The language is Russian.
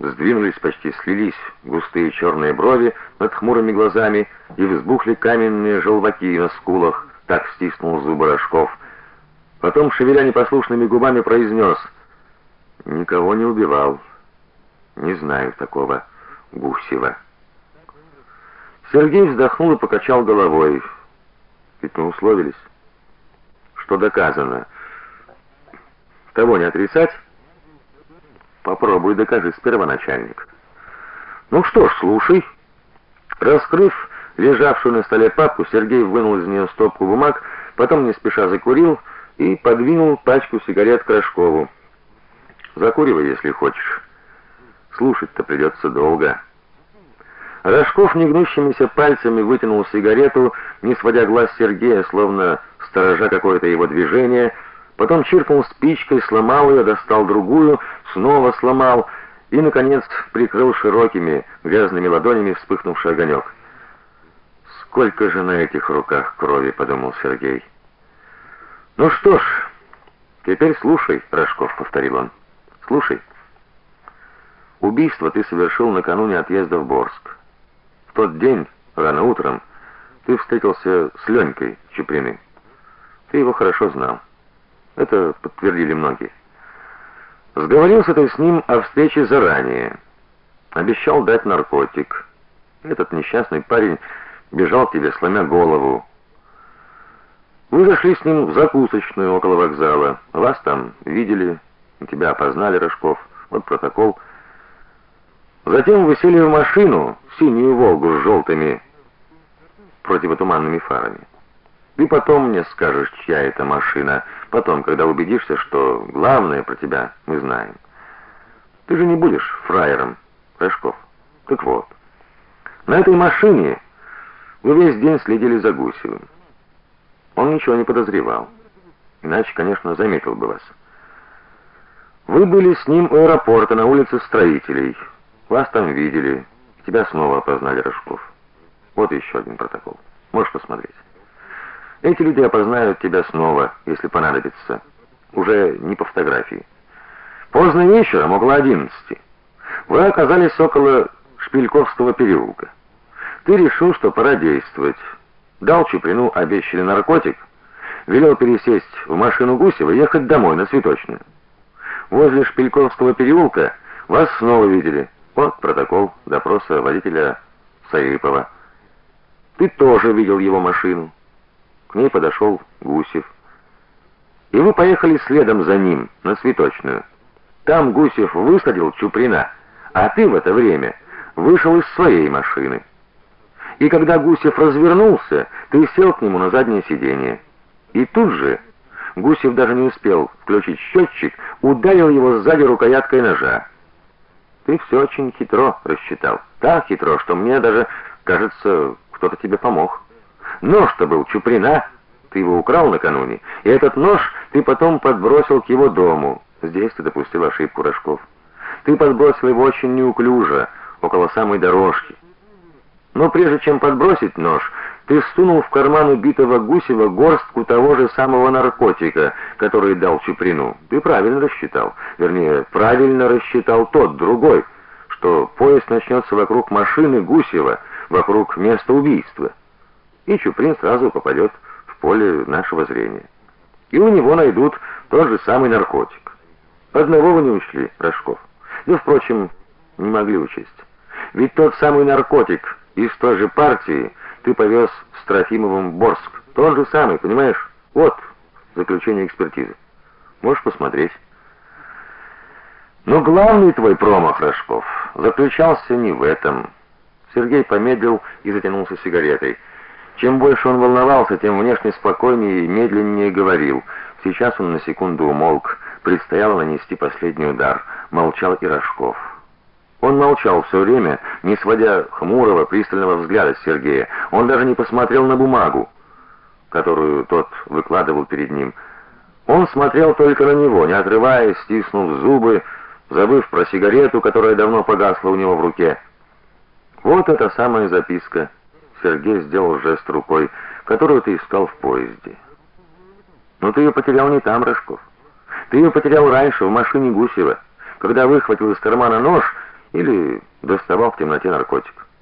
Сдвинулись, почти слились густые черные брови над хмурыми глазами и взбухли каменные желваки на скулах, так стиснул зубы Рожков. Потом, шевеля непослушными губами, произнес: "Никого не убивал. Не знаю такого Гусева". Сергей вздохнул и покачал головой. Ведь мы условились, что доказано. Того не отрицать. Попробуй докажи сперва, начальник. Ну что ж, слушай. Раскрыв лежавшую на столе папку, Сергей вынул из нее стопку бумаг, потом не спеша закурил и подвинул пачку сигарет Крашкову. Закуривай, если хочешь. Слушать-то придется долго. Рожков негнущимися пальцами вытянул сигарету, не сводя глаз Сергея, словно сторожа какое-то его движение, Потом чиркнул спичкой, сломал ее, достал другую, снова сломал и наконец прикрыл широкими грязными ладонями вспыхнувший огонек. Сколько же на этих руках крови, подумал Сергей. Ну что ж, теперь слушай, Рожков повторил он. Слушай. Убийство ты совершил накануне отъезда в Борск. В тот день, рано утром, ты встретился с Ленькой Чуприным. Ты его хорошо знал. Это подтвердили многие. Сговорился ты с ним о встрече заранее. Обещал дать наркотик. Этот несчастный парень бежал к тебе, сломя голову. Вы зашли с ним в закусочную около вокзала. Вас там видели, тебя опознали, Рожков. Вот протокол. Затем вы сели в машину, синюю Волгу с желтыми противотуманными фарами. Ты потом мне скажешь, чья это машина, потом, когда убедишься, что главное про тебя мы знаем. Ты же не будешь фраером, Рожков. Так вот. На этой машине вы весь день следили за Гусевым. Он ничего не подозревал. Иначе, конечно, заметил бы вас. Вы были с ним у аэропорта на улице Строителей. Вас там видели. Тебя снова опознали Рожков. Вот еще один протокол. Можешь посмотреть. Эти люди опознают тебя снова, если понадобится. Уже не по фотографии. Поздно вечером, около одиннадцати, вы оказались около Шпильковского переулка. Ты решил, что пора действовать. Дал Чуприну обещанный наркотик, велел пересесть в машину Гусева и ехать домой на Цветочную. Возле Шпильковского переулка вас снова видели. Вот протокол допроса водителя Саипова. Ты тоже видел его машину. К ней подошел Гусев. И вы поехали следом за ним на Цветочную. Там Гусев высадил Чуприна, а ты в это время вышел из своей машины. И когда Гусев развернулся, ты сел к нему на заднее сиденье. И тут же Гусев даже не успел включить счетчик, ударил его сзади рукояткой ножа. Ты все очень хитро рассчитал. Так хитро, что мне даже, кажется, кто-то тебе помог. Нож-то был Чуприна, ты его украл накануне, и этот нож ты потом подбросил к его дому. Здесь ты допустил ошибку, Рожков. Ты подбросил его очень неуклюже, около самой дорожки. Но прежде чем подбросить нож, ты сунул в карман убитого Гусева горстку того же самого наркотика, который дал Чуприну. Ты правильно рассчитал. Вернее, правильно рассчитал тот, другой, что поезд начнется вокруг машины Гусева, вокруг места убийства и Чуприн сразу попадет в поле нашего зрения. И у него найдут тот же самый наркотик. Одного вы не учли, Рожков. Да, впрочем, не могли учесть. Ведь тот самый наркотик из той же партии ты повез с Трофимовым в Борск. Тот же самый, понимаешь? Вот заключение экспертизы. Можешь посмотреть. Но главный твой промах, Рожков, заключался не в этом. Сергей помедлил и затянулся сигаретой. Чем больше он волновался, тем внешне спокойнее и медленнее говорил. Сейчас он на секунду умолк, предстояло нанести последний удар. Молчал и Рожков. Он молчал все время, не сводя хмурого, пристального взгляда с Сергея. Он даже не посмотрел на бумагу, которую тот выкладывал перед ним. Он смотрел только на него, не отрываясь, стиснув зубы, забыв про сигарету, которая давно погасла у него в руке. Вот эта самая записка. Сергей сделал жест рукой, которую ты искал в поезде. Но ты ее потерял не там, Рожков. Ты ее потерял раньше в машине Гусева, когда выхватил из кармана нож или доставал в темноте наркотик.